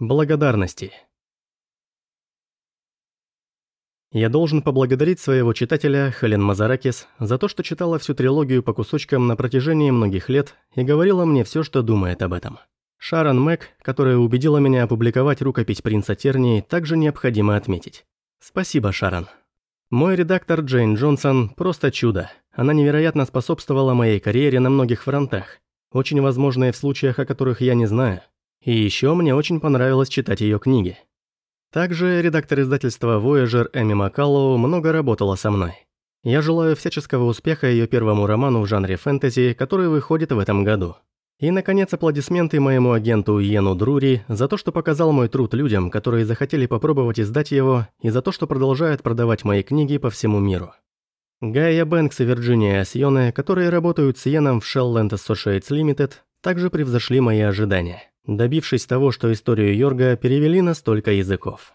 Благодарности. Я должен поблагодарить своего читателя Хелен Мазаракис за то, что читала всю трилогию по кусочкам на протяжении многих лет и говорила мне все, что думает об этом. Шарон Мэг, которая убедила меня опубликовать рукопись принца Тернии, также необходимо отметить. Спасибо, Шарон. Мой редактор Джейн Джонсон – просто чудо. Она невероятно способствовала моей карьере на многих фронтах. Очень возможно и в случаях, о которых я не знаю. И еще мне очень понравилось читать ее книги. Также редактор издательства Voyager Эми Маккаллоу много работала со мной. Я желаю всяческого успеха ее первому роману в жанре фэнтези, который выходит в этом году. И, наконец, аплодисменты моему агенту Йену Друри за то, что показал мой труд людям, которые захотели попробовать издать его, и за то, что продолжают продавать мои книги по всему миру. Гайя Бэнкс и Вирджиния Асьоне, которые работают с Йеном в Shellland Associates Limited, также превзошли мои ожидания добившись того, что историю Йорга перевели на столько языков.